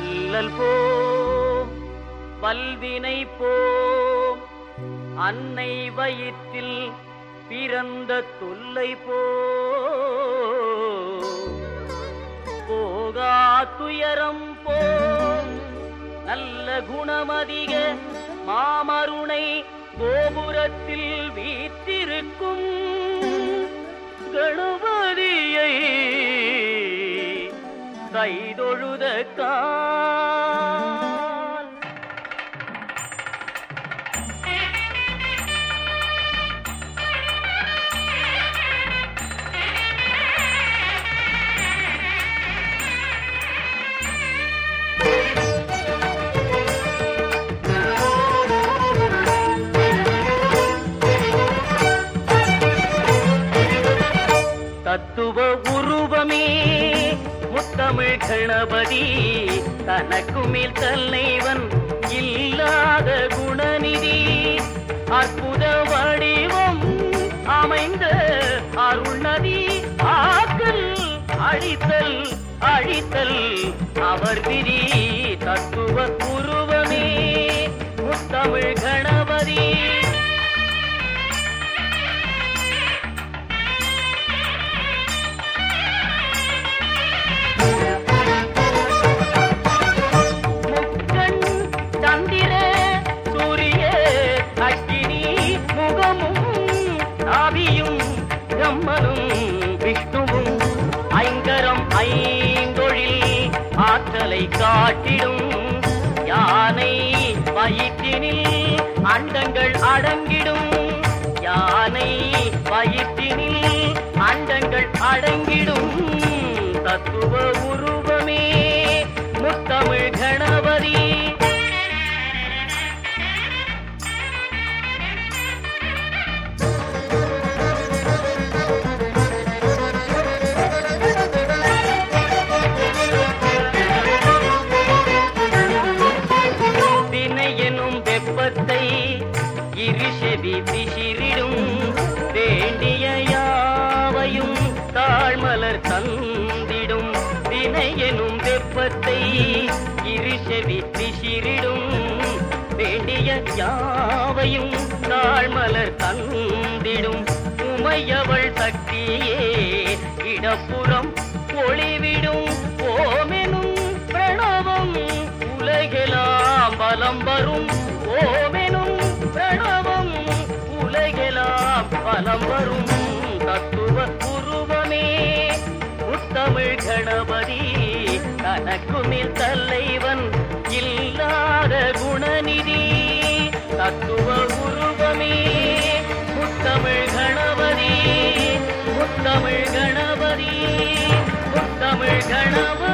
அல்லல் போம் வல்வினை போம் அன்னை வயிற்றில் பிறந்த தொல்லை போ. போகா துயரம் போம் நல்ல குணமதிக மாமருணை கோபுரத்தில் வீற்றிருக்கும். கைதொழுத கால். தத்துவ உருவமே முத்தமிழ் கணபதி தனக்குமில் தலைவன் இல்லாத குணநிதி. அற்புத வடிவம் அமைந்த அருள்நதி ஆக்கல் அழித்தல் அழித்தல். அவர் திரி வயிற்றினில் அண்டங்கள் அடங்கி எனும் வெப்பத்தை இருஷெவி பிசிறிடும் வேண்டிய யாவையும் தாழ்மலர் தந்திடும். வினை வெப்பத்தை இருஷெவி பிசிறிடும் வேண்டிய யாவையும் தாழ்மலர் தந்திடும். உமையவள் சக்தியே இடப்புறம் ஒளிவிடும். ஓமெனும் பிரணவம் உலகெலாம் பலம் வரும். கணபதி தனக்குமில் தலைவன் இல்லாத குணநிதி தத்துவ உருவமே முத்தமிழ் கணபதி முத்தமிழ் கணபதி முத்தமிழ் கணபதி